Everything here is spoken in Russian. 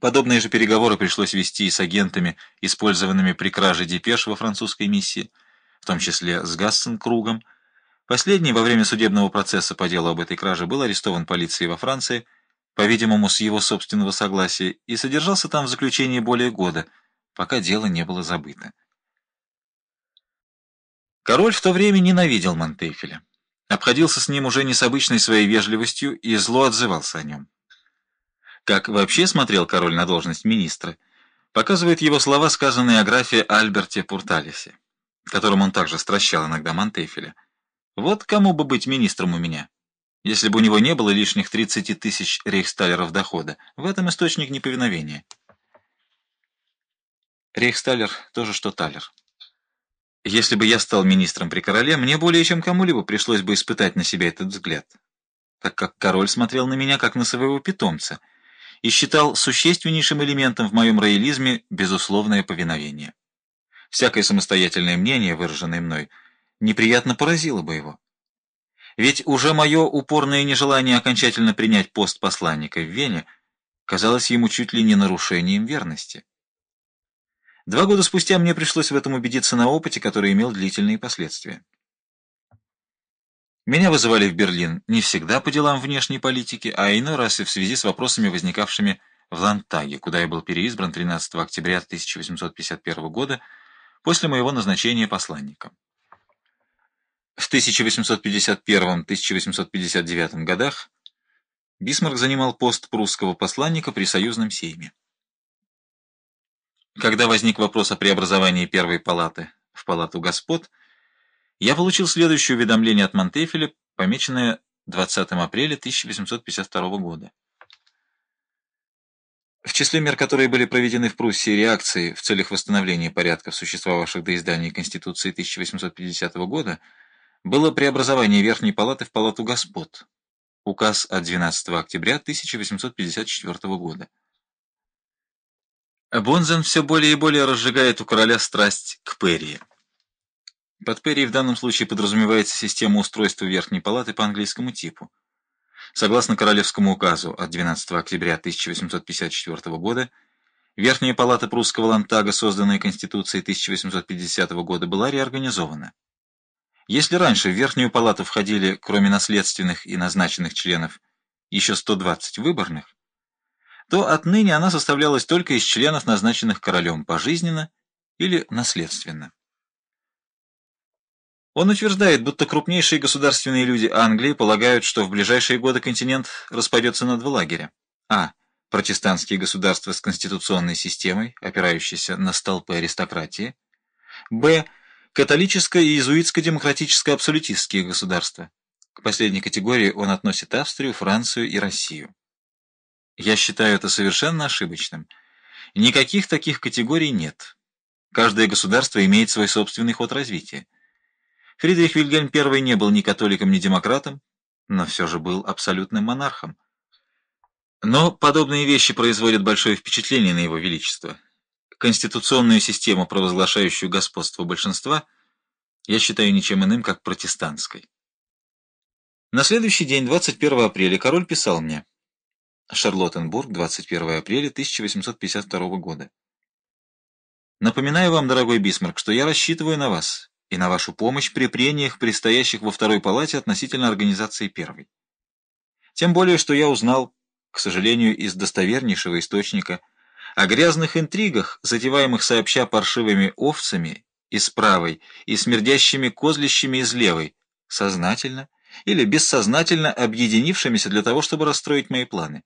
Подобные же переговоры пришлось вести и с агентами, использованными при краже депеш во французской миссии, в том числе с Гассенкругом. Последний во время судебного процесса по делу об этой краже был арестован полицией во Франции, по-видимому, с его собственного согласия, и содержался там в заключении более года, пока дело не было забыто. Король в то время ненавидел Монтефеля. Обходился с ним уже не с обычной своей вежливостью и зло отзывался о нем. Как вообще смотрел король на должность министра, показывают его слова, сказанные о графе Альберте Пурталисе, которым он также стращал иногда Монтефеля. «Вот кому бы быть министром у меня, если бы у него не было лишних 30 тысяч рейхсталеров дохода. В этом источник неповиновения». Рейхсталер тоже что талер. Если бы я стал министром при короле, мне более чем кому-либо пришлось бы испытать на себе этот взгляд, так как король смотрел на меня как на своего питомца — и считал существеннейшим элементом в моем роялизме безусловное повиновение. Всякое самостоятельное мнение, выраженное мной, неприятно поразило бы его. Ведь уже мое упорное нежелание окончательно принять пост посланника в Вене казалось ему чуть ли не нарушением верности. Два года спустя мне пришлось в этом убедиться на опыте, который имел длительные последствия. Меня вызывали в Берлин не всегда по делам внешней политики, а иной раз и в связи с вопросами, возникавшими в Лантаге, куда я был переизбран 13 октября 1851 года после моего назначения посланником. В 1851-1859 годах Бисмарк занимал пост прусского посланника при союзном сейме. Когда возник вопрос о преобразовании первой палаты в палату господ, я получил следующее уведомление от Монтефеля, помеченное 20 апреля 1852 года. В числе мер, которые были проведены в Пруссии реакции в целях восстановления порядков, существовавших до издания Конституции 1850 года, было преобразование Верхней Палаты в Палату Господ, указ от 12 октября 1854 года. Бонзен все более и более разжигает у короля страсть к Перри. Под Перри в данном случае подразумевается система устройства Верхней Палаты по английскому типу. Согласно Королевскому указу от 12 октября 1854 года, Верхняя Палата прусского Лантага, созданная Конституцией 1850 года, была реорганизована. Если раньше в Верхнюю Палату входили, кроме наследственных и назначенных членов, еще 120 выборных, то отныне она составлялась только из членов, назначенных королем пожизненно или наследственно. Он утверждает, будто крупнейшие государственные люди Англии полагают, что в ближайшие годы континент распадется на два лагеря. А. Протестантские государства с конституционной системой, опирающиеся на столпы аристократии. Б. Католическое и иезуитско-демократическо-абсолютистские государства. К последней категории он относит Австрию, Францию и Россию. Я считаю это совершенно ошибочным. Никаких таких категорий нет. Каждое государство имеет свой собственный ход развития. Фридрих Вильгельм I не был ни католиком, ни демократом, но все же был абсолютным монархом. Но подобные вещи производят большое впечатление на его величество. Конституционную систему, провозглашающую господство большинства, я считаю ничем иным, как протестантской. На следующий день, 21 апреля, король писал мне. Шарлоттенбург, 21 апреля 1852 года. Напоминаю вам, дорогой Бисмарк, что я рассчитываю на вас и на вашу помощь при прениях, предстоящих во второй палате относительно организации первой. Тем более, что я узнал, к сожалению, из достовернейшего источника, о грязных интригах, затеваемых сообща паршивыми овцами из правой и смердящими козлищами из левой, сознательно или бессознательно объединившимися для того, чтобы расстроить мои планы.